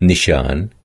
نشان